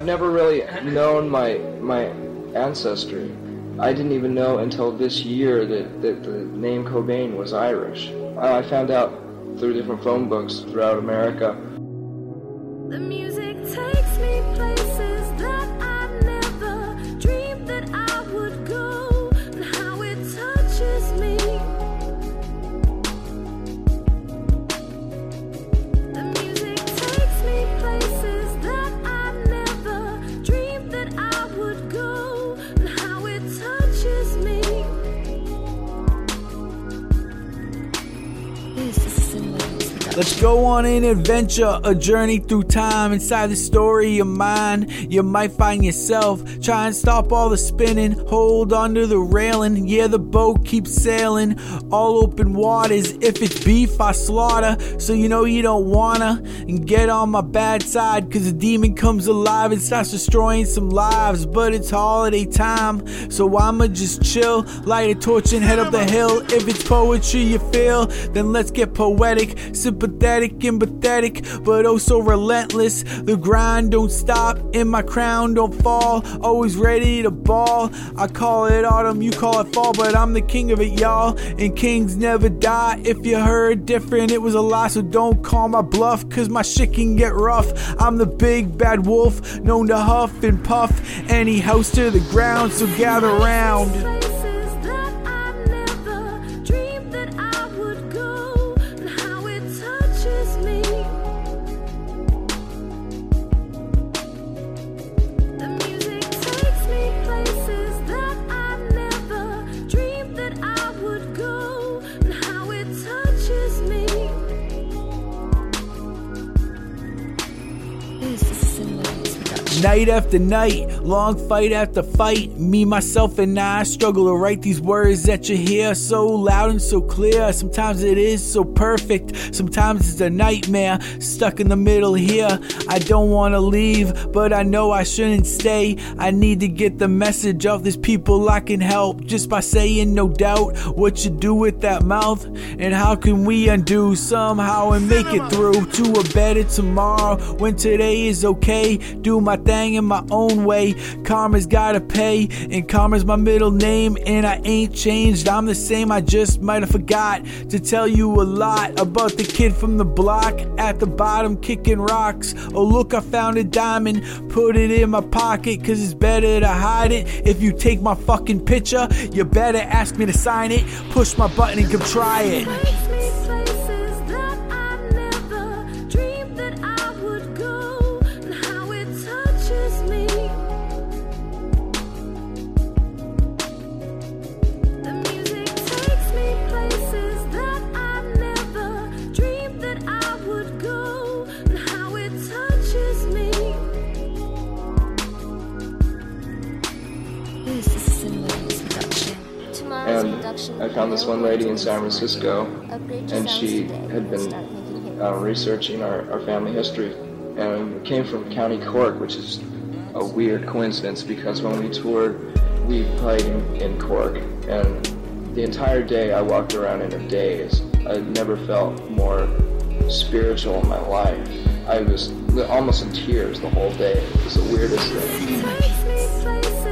I've never really known my my ancestry. I didn't even know until this year that, that the name Cobain was Irish. I found out through different phone books throughout America. The music Let's go on an adventure, a journey through time. Inside the story of mine, you might find yourself. Try and stop all the spinning, hold onto the railing. Yeah, the boat keeps sailing, all open waters. If it's beef, I slaughter. So you know you don't wanna. And get on my bad side, cause the demon comes alive and starts destroying some lives. But it's holiday time, so I'ma just chill, light a torch and head up the hill. If it's poetry you feel, then let's get poetic, sympathetic and pathetic, but oh so relentless. The grind don't stop, and my crown don't fall. Always ready to ball. I call it autumn, you call it fall, but I'm the king of it, y'all. And kings never die. If you heard different, it was a lie, so don't call my bluff, cause my shit can get rough. I'm the big bad wolf, known to huff and puff any house to the ground, so gather round. Night after night, long fight after fight. Me, myself, and I struggle to write these words that you hear so loud and so clear. Sometimes it is so perfect, sometimes it's a nightmare. Stuck in the middle here. I don't want to leave, but I know I shouldn't stay. I need to get the message of There's people I can help just by saying no doubt what you do with that mouth. And how can we undo somehow and make it through to a better tomorrow when today is okay? Do my in my own way. Karma's gotta pay, and karma's my middle name, and I ain't changed. I'm the same, I just might have forgot to tell you a lot about the kid from the block at the bottom kicking rocks. Oh, look, I found a diamond, put it in my pocket, cause it's better to hide it. If you take my fucking picture, you better ask me to sign it. Push my button and come try it. And I found this one lady in San Francisco, and she had been uh, researching our, our family history. And we came from County Cork, which is a weird coincidence because when we toured, we played in, in Cork. And the entire day I walked around in a daze. I never felt more spiritual in my life. I was almost in tears the whole day. It was the weirdest thing. Takes me places